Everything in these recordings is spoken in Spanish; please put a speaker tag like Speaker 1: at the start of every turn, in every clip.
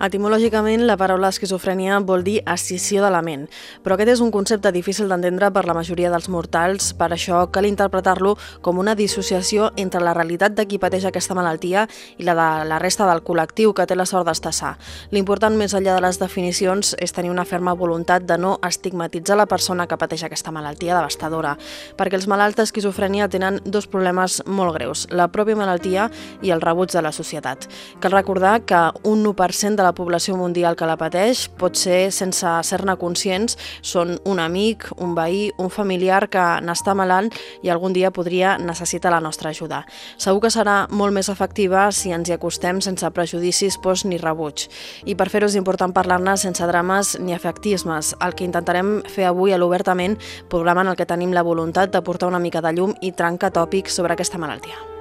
Speaker 1: Etimològicament, la paraula esquizofrènia vol dir escissió de la ment, però aquest és un concepte difícil d'entendre per la majoria dels mortals, per això cal interpretar-lo com una dissociació entre la realitat de qui pateix aquesta malaltia i la de la resta del col·lectiu que té la sort d'estar. L'important, més enllà de les definicions, és tenir una ferma voluntat de no estigmatitzar la persona que pateix aquesta malaltia devastadora, perquè els malalts d'esquizofrènia tenen dos problemes molt greus, la pròpia malaltia i el rebuig de la societat. Cal recordar que un 1% de la la població mundial que la pateix, pot ser sense ser-ne conscients, són un amic, un veí, un familiar que n'està malalt i algun dia podria necessitar la nostra ajuda. Segur que serà molt més efectiva si ens hi acostem sense prejudicis, pors ni rebuig. I per fer-ho és important parlar-ne sense drames ni efectismes, el que intentarem fer avui a l'Obertament, programa en el que tenim la voluntat de portar una mica de llum i trenca tòpics sobre aquesta malaltia.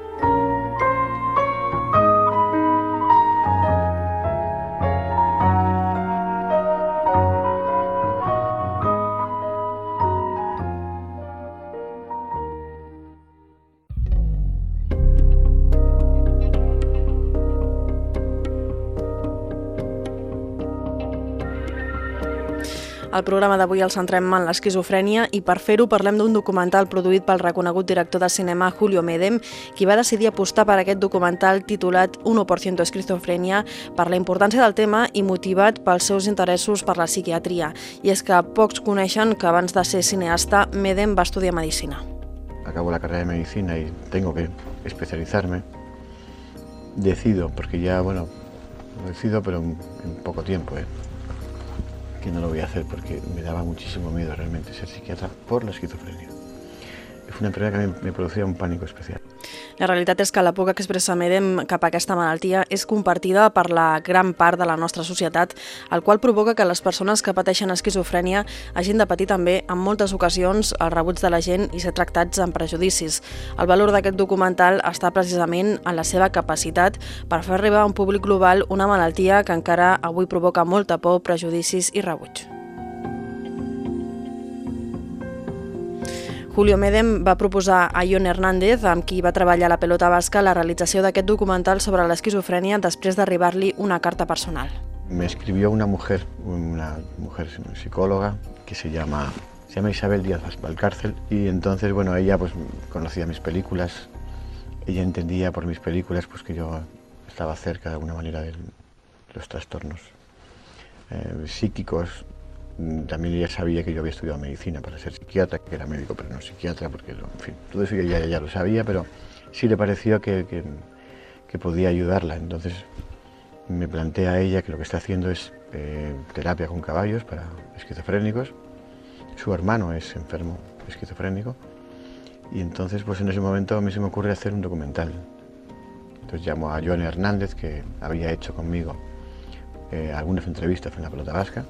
Speaker 1: El programa d'avui el centrem en l'esquizofrènia i per fer-ho parlem d'un documental produït pel reconegut director de cinema Julio Medem, qui va decidir apostar per aquest documental titulat 1% esquizofrènia per la importància del tema i motivat pels seus interessos per la psiquiatria. I és que pocs coneixen que abans de ser cineasta, Medem va estudiar Medicina.
Speaker 2: Acabo la carrera de Medicina y tengo que especializarme. Decido, porque ya, bueno, decido, pero en poco tiempo, ¿eh? Que no lo voy a hacer porque me daba muchísimo miedo realmente ser psiquiatra por la esquizofrenia. Fue una enfermedad que me, producía un pánico especial.
Speaker 1: La realitat és que la por que expressa Medem cap a aquesta malaltia és compartida per la gran part de la nostra societat, el qual provoca que les persones que pateixen esquizofrènia hagin de patir també en moltes ocasions el rebuig de la gent i ser tractats amb prejudicis. El valor d'aquest documental està precisament en la seva capacitat per fer arribar a un públic global una malaltia que encara avui provoca molta por, prejudicis i rebuig. Julio Medem va proposar a Ion Hernández, amb qui va treballar a la pelota basca, la realització d'aquest documental sobre l'esquizofrènia després d'arribar-li una carta personal.
Speaker 2: Me escribió una mujer, una mujer psicóloga, que se llama, se llama Isabel Díaz Valcárcel, y entonces, bueno, ella pues conocía mis películas, ella entendía por mis películas pues que yo estaba cerca de alguna manera de los trastornos eh, psíquicos también ella sabía que yo había estudiado medicina para ser psiquiatra, que era médico, pero no psiquiatra, porque, todo eso ella ya lo sabía, pero sí le pareció que, podía ayudarla. Entonces me plantea a ella que lo que está haciendo es eh, terapia con caballos para esquizofrénicos. Su hermano es enfermo esquizofrénico. Y entonces, pues en ese momento a mí se me ocurre hacer un documental. Entonces llamo a Joan Hernández, que había hecho conmigo eh, algunas entrevistas en la pelota vasca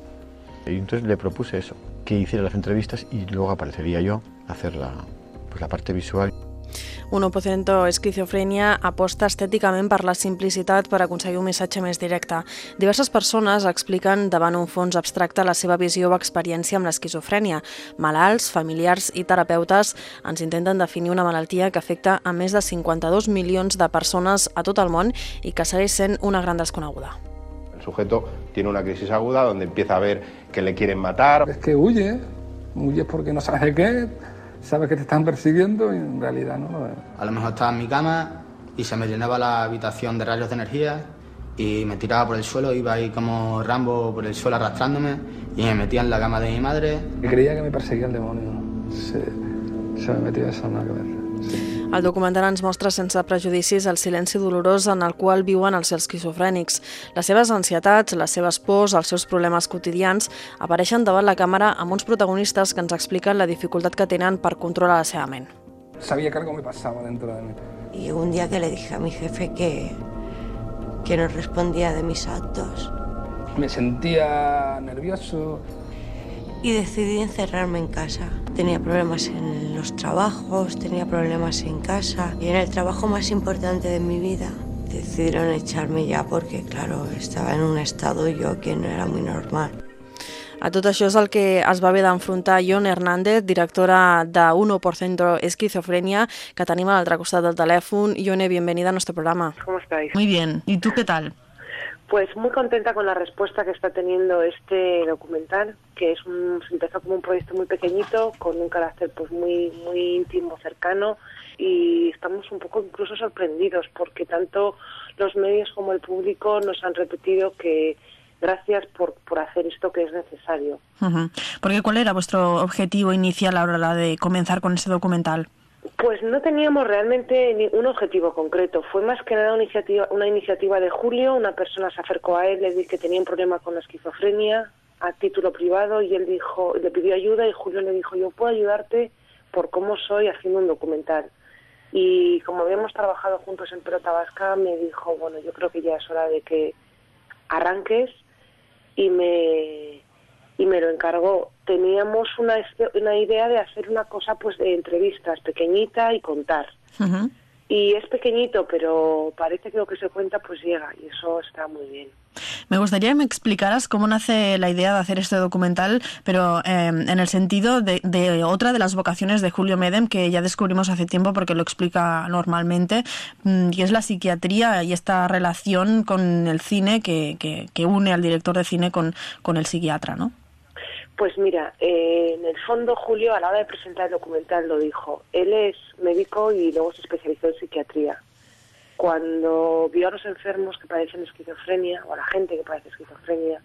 Speaker 2: y entonces le propuse eso, que hiciera las entrevistas y luego aparecería yo a hacer la, pues la parte visual.
Speaker 1: 1% esquizofrènia aposta estèticament per la simplicitat per aconseguir un missatge més directe. Diverses persones expliquen davant un fons abstracte la seva visió o experiència amb l'esquizofrènia. Malalts, familiars i terapeutes ens intenten definir una malaltia que afecta a més de 52 milions de persones a tot el món i que segueix sent una gran desconeguda.
Speaker 3: El sujeto tiene una crisis aguda donde empieza a ver que le quieren matar.
Speaker 4: Es que huye, huyes porque no sabes de qué, sabes que te están persiguiendo y en realidad no lo es.
Speaker 5: A lo mejor estaba en mi cama y se me llenaba la habitación de rayos de energía y me tiraba por el suelo, iba ahí como Rambo por el suelo arrastrándome y me metía en la cama de mi madre.
Speaker 4: Creía que me perseguía el demonio. Se, se me metió eso en la cabeza.
Speaker 1: El documental ens mostra sense prejudicis el silenci dolorós en el qual viuen els esquizofrènics. Les seves ansietats, les seves pors, els seus problemes quotidians apareixen davant la càmera amb uns protagonistes que ens expliquen la dificultat que tenen per controlar la seva ment.
Speaker 4: Sabía que algo me pasaba dentro de mí.
Speaker 6: Y un día que le dije a mi jefe que, que no respondía de mis actos.
Speaker 4: Me sentía nervioso,
Speaker 6: y decidí encerrarme en casa. Tenía problemas en los trabajos, tenía problemas en casa y en el trabajo más importante de mi vida decidieron echarme ya porque, claro, estaba en un estado yo que no era muy normal.
Speaker 1: A tot això és el que es va haver d'enfrontar Ion Hernández, directora de 1% Esquizofrenia, que tenim a l'altre costat del telèfon. Ione, bienvenida a nuestro programa.
Speaker 7: ¿Cómo estáis?
Speaker 1: Muy bien. ¿Y tú qué tal?
Speaker 7: Pues muy contenta con la respuesta que está teniendo este documental, que es un, se empezó como un proyecto muy pequeñito, con un carácter pues muy muy íntimo, cercano, y estamos un poco incluso sorprendidos porque tanto los medios como el público nos han repetido que gracias por, por hacer esto que es necesario.
Speaker 1: Porque ¿cuál era vuestro objetivo inicial a la de comenzar con ese documental?
Speaker 7: Pues no teníamos realmente ningún objetivo concreto. Fue más que nada una iniciativa, una iniciativa de Julio. Una persona se acercó a él, le dije que tenía un problema con la esquizofrenia a título privado y él dijo, le pidió ayuda y Julio le dijo, yo puedo ayudarte por cómo soy haciendo un documental. Y como habíamos trabajado juntos en Pelota Vasca, me dijo, bueno, yo creo que ya es hora de que arranques y me y me lo encargó. Teníamos una, una idea de hacer una cosa pues de entrevistas pequeñita y contar. Y es pequeñito, pero parece que lo que se cuenta pues llega y eso está muy bien.
Speaker 1: Me gustaría que me explicaras cómo nace la idea de hacer este documental, pero eh, en el sentido de, de otra de las vocaciones de Julio Medem, que ya descubrimos hace tiempo porque lo explica normalmente, mm, y es la psiquiatría y esta relación con el cine que, que, que une al director de cine con, con el psiquiatra, ¿no?
Speaker 7: Pues mira, eh, en el fondo Julio a la hora de presentar el documental lo dijo. Él es médico y luego se especializó en psiquiatría. Cuando vio a los enfermos que padecen esquizofrenia o a la gente que padece esquizofrenia,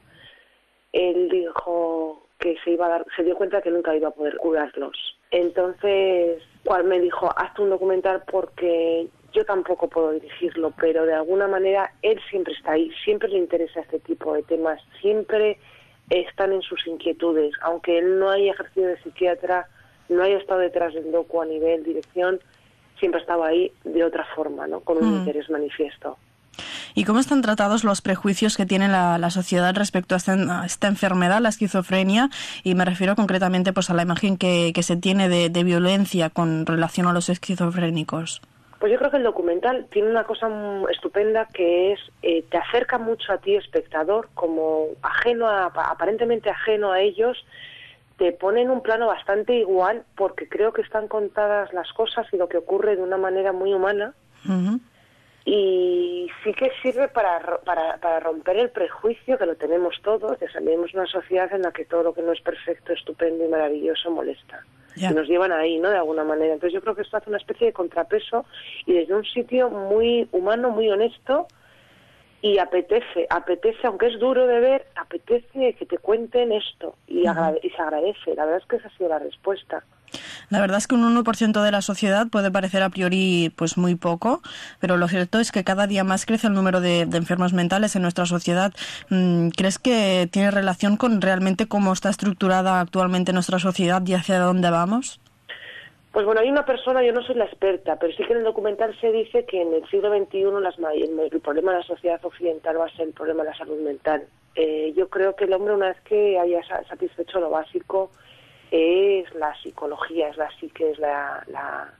Speaker 7: él dijo que se iba a dar, se dio cuenta que nunca iba a poder curarlos. Entonces, cual me dijo, hazte un documental porque yo tampoco puedo dirigirlo, pero de alguna manera él siempre está ahí, siempre le interesa este tipo de temas, siempre están en sus inquietudes, aunque él no haya ejercido de psiquiatra, no haya estado detrás del docu a nivel dirección, siempre estaba ahí de otra forma, ¿no? Con un
Speaker 1: Mm.
Speaker 7: interés manifiesto.
Speaker 1: ¿Y cómo están tratados los prejuicios que tiene la, la sociedad respecto a esta, a esta enfermedad, la esquizofrenia? Y me refiero concretamente pues, a la imagen que, que se tiene de, de violencia con relación a los esquizofrénicos.
Speaker 7: Pues yo creo que el documental tiene una cosa estupenda que es, eh, te acerca mucho a ti, espectador, como ajeno, a, aparentemente ajeno a ellos, te pone en un plano bastante igual porque creo que están contadas las cosas y lo que ocurre de una manera muy humana y sí que sirve para, para, para romper el prejuicio que lo tenemos todos, salimos de una sociedad en la que todo lo que no es perfecto, estupendo y maravilloso molesta.
Speaker 1: Ya.
Speaker 7: Y nos llevan ahí, ¿no? De alguna manera. Entonces yo creo que esto hace una especie de contrapeso y desde un sitio muy humano, muy honesto y apetece, apetece, aunque es duro de ver, apetece que te cuenten esto y, agrade- y se agradece. La verdad es que esa ha sido la respuesta.
Speaker 1: La verdad es que un 1% de la sociedad puede parecer a priori pues muy poco, pero lo cierto es que cada día más crece el número de, de enfermos mentales en nuestra sociedad. Mm, ¿Crees que tiene relación con realmente cómo está estructurada actualmente nuestra sociedad y hacia dónde vamos?
Speaker 7: Pues bueno, hay una persona, yo no soy la experta, pero sí que en el documental se dice que en el siglo XXI las, el, problema de la sociedad occidental va a ser el problema de la salud mental. Eh, yo creo que el hombre, una vez que haya sa- satisfecho lo básico, es la psicología, es la psique, es la, la,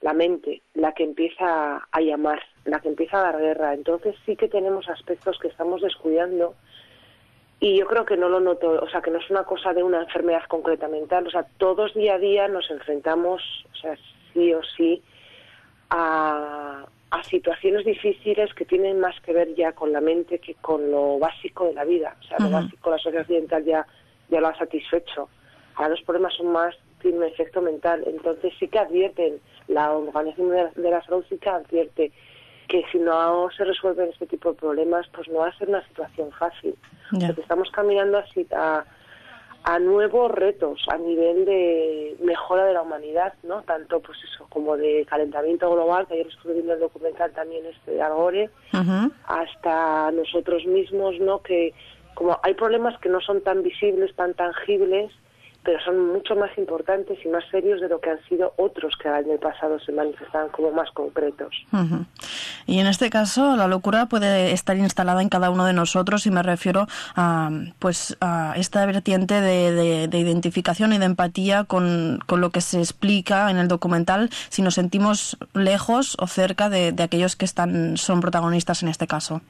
Speaker 7: la mente, la que empieza a llamar, la que empieza a dar guerra. Entonces sí que tenemos aspectos que estamos descuidando y yo creo que no lo noto, o sea, que no es una cosa de una enfermedad concreta mental, o sea, todos día a día nos enfrentamos, o sea, sí o sí, a, a situaciones difíciles que tienen más que ver ya con la mente que con lo básico de la vida. O sea, lo básico la sociedad occidental ya, ya lo ha satisfecho. Ahora los problemas son más, tienen un efecto mental. Entonces sí que advierten, la Organización de la, Salud sí que advierte que si no se resuelven este tipo de problemas, pues no va a ser una situación fácil. Porque estamos caminando así a, a nuevos retos a nivel de mejora de la humanidad, ¿no? Tanto pues eso, como de calentamiento global, que ayer estuve viendo el documental también este de Algore, hasta nosotros mismos, ¿no? Que como hay problemas que no son tan visibles, tan tangibles, pero son mucho más importantes y más serios de lo que han sido otros que en el pasado se manifestaban como más concretos.
Speaker 1: Y en este caso, la locura puede estar instalada en cada uno de nosotros y me refiero a, pues, a esta vertiente de, de- de identificación y de empatía con, con lo que se explica en el documental, si nos sentimos lejos o cerca de, de aquellos que están son protagonistas en este caso.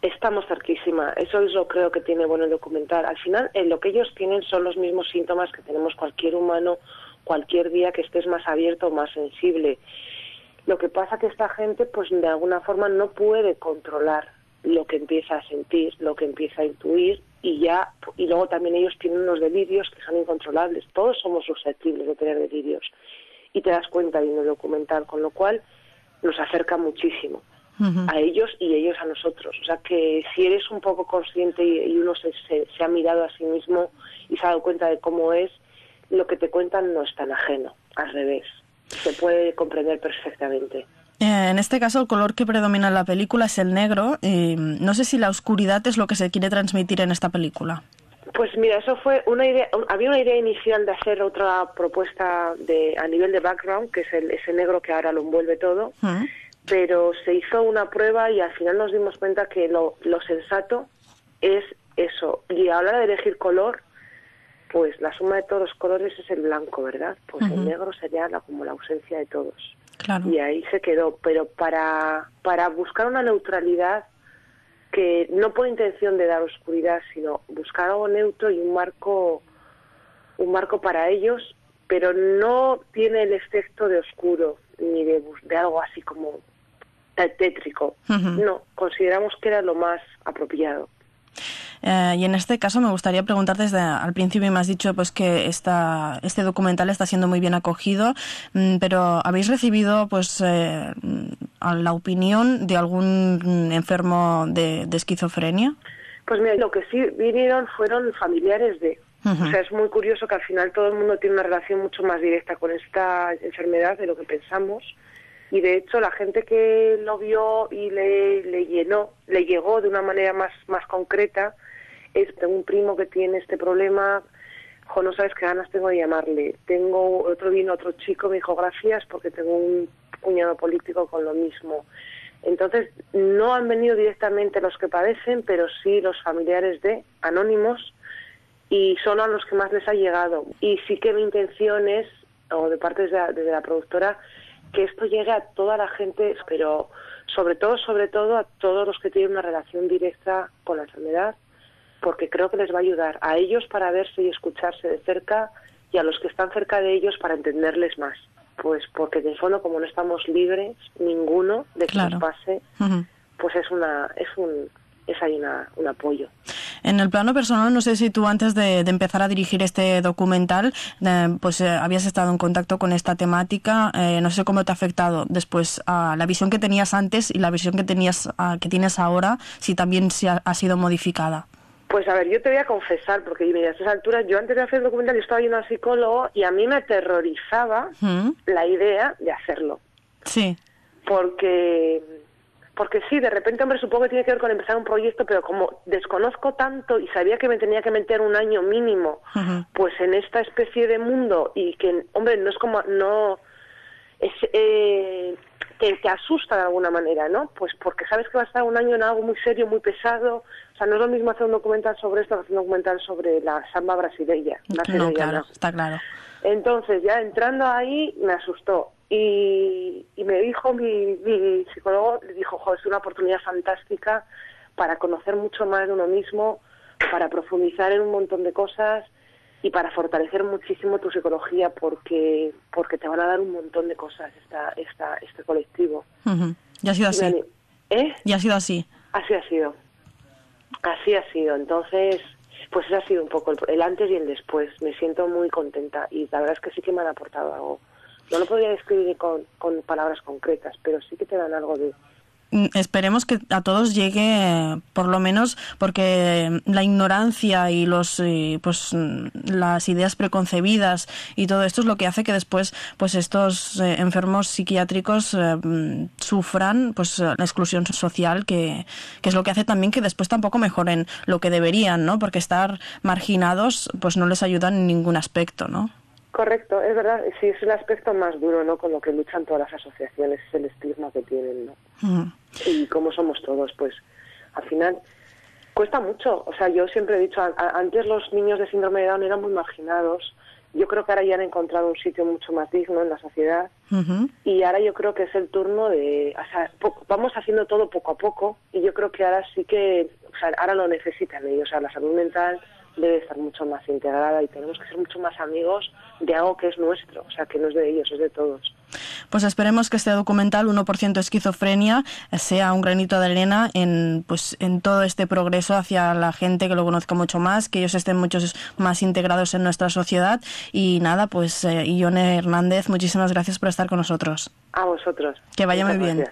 Speaker 7: Estamos cerquísima, eso es lo creo que tiene bueno el documental. Al final, eh, lo que ellos tienen son los mismos síntomas que tenemos cualquier humano, cualquier día que estés más abierto o más sensible. Lo que pasa que esta gente, pues de alguna forma no puede controlar lo que empieza a sentir, lo que empieza a intuir y ya y luego también ellos tienen unos delirios que son incontrolables. Todos somos susceptibles de tener delirios y te das cuenta viendo el documental, con lo cual nos acerca muchísimo a ellos y ellos a nosotros. O sea que si eres un poco consciente y, uno se, se, ha mirado a sí mismo y se ha dado cuenta de cómo es, lo que te cuentan no es tan ajeno, al revés. Se puede comprender perfectamente.
Speaker 1: Eh, en este caso, el color que predomina en la película es el negro. Y no sé si la oscuridad es lo que se quiere transmitir en esta película.
Speaker 7: Pues mira, eso fue una idea. Había una idea inicial de hacer otra propuesta de a nivel de background, que es el, ese negro que ahora lo envuelve todo. Pero se hizo una prueba y al final nos dimos cuenta que lo, lo sensato es eso. Y a la hora de elegir color, pues la suma de todos los colores es el blanco, ¿verdad? Pues el negro sería la, como la ausencia de todos. Y ahí se quedó. Pero para, para buscar una neutralidad que no por intención de dar oscuridad, sino buscar algo neutro y un marco, un marco para ellos, pero no tiene el efecto de oscuro ni de, de algo así como tétrico. No, consideramos que era lo más apropiado.
Speaker 1: Eh, y en este caso me gustaría preguntar desde al principio, me has dicho pues que esta, este documental está siendo muy bien acogido, mm, pero ¿habéis recibido pues eh, la opinión de algún enfermo de, esquizofrenia?
Speaker 7: Pues mira, lo que sí vinieron fueron familiares de... O sea, es muy curioso que al final todo el mundo tiene una relación mucho más directa con esta enfermedad de lo que pensamos y de hecho la gente que lo vio y le, le llenó, le llegó de una manera más, más concreta, es, tengo un primo que tiene este problema, jo, no sabes qué ganas tengo de llamarle. Tengo otro vino, otro chico, me dijo gracias porque tengo un cuñado político con lo mismo. Entonces, no han venido directamente los que padecen, pero sí los familiares de anónimos y son a los que más les ha llegado. Y sí que mi intención es, o de parte de la, de la productora, que esto llegue a toda la gente, pero sobre todo, sobre todo a todos los que tienen una relación directa con la enfermedad porque creo que les va a ayudar a ellos para verse y escucharse de cerca y a los que están cerca de ellos para entenderles más. Pues porque de fondo como no estamos libres ninguno de que nos pase, pues es una es un es ahí un apoyo.
Speaker 1: En el plano personal, no sé si tú antes de, empezar a dirigir este documental, eh, pues eh, habías estado en contacto con esta temática. Eh, no sé cómo te ha afectado después a la visión que tenías antes y la visión que tenías que tienes ahora, si también se ha sido modificada.
Speaker 7: Pues a ver, yo te voy a confesar, porque a estas alturas, yo antes de hacer el documental yo estaba yendo al psicólogo y a mí me aterrorizaba ¿Mm? la idea de hacerlo.
Speaker 1: Sí.
Speaker 7: Porque, porque sí, de repente, hombre, supongo que tiene que ver con empezar un proyecto, pero como desconozco tanto y sabía que me tenía que meter un año mínimo, pues en esta especie de mundo y que, hombre, no es como, no, es, eh, te, te asusta de alguna manera, ¿no? Pues porque sabes que va a estar un año en algo muy serio, muy pesado, o sea, no es lo mismo hacer un documental sobre esto que hacer un documental sobre la samba brasileña.
Speaker 1: no, claro, está claro.
Speaker 7: Entonces, ya entrando ahí, me asustó. Y, me dijo mi, mi psicólogo, le dijo, es una oportunidad fantástica para conocer mucho más de uno mismo, para profundizar en un montón de cosas y para fortalecer muchísimo tu psicología porque porque te van a dar un montón de cosas esta, esta, este colectivo.
Speaker 1: Ya ha sido así.
Speaker 7: ¿Eh?
Speaker 1: Ya ha sido así.
Speaker 7: Así ha sido. Así ha sido. Entonces, pues ese ha sido un poco el, antes y el después. Me siento muy contenta y la verdad es que sí que me han aportado algo. No lo podría describir con, con palabras concretas, pero sí que te dan algo de,
Speaker 1: Mm, esperemos que a todos llegue por lo menos porque la ignorancia y los pues las ideas preconcebidas y todo esto es lo que hace que después pues estos eh, enfermos psiquiátricos eh, mm, sufran pues la exclusión social que, que es lo que hace también que después tampoco mejoren lo que deberían no porque estar marginados pues no les ayuda en ningún aspecto no
Speaker 7: Correcto, es verdad, sí, es el aspecto más duro, ¿no? Con lo que luchan todas las asociaciones, es el estigma que tienen, ¿no? Y cómo somos todos, pues, al final, cuesta mucho. O sea, yo siempre he dicho, antes los niños de síndrome de Down eran muy marginados. Yo creo que ahora ya han encontrado un sitio mucho más digno en la sociedad. Y ahora yo creo que es el turno de, o sea, vamos haciendo todo poco a poco. Y yo creo que ahora sí que, o sea, ahora lo necesitan ellos. O sea, la salud mental debe estar mucho más integrada y tenemos que ser mucho más amigos de algo que es nuestro, o sea, que no es de ellos, es de todos.
Speaker 1: Pues esperemos que este documental 1% esquizofrenia sea un granito de arena en pues en todo este progreso hacia la gente que lo conozca mucho más, que ellos estén muchos más integrados en nuestra sociedad y nada, pues eh, Ione Hernández, muchísimas gracias por estar con nosotros.
Speaker 7: A vosotros.
Speaker 1: Que vaya muy bien.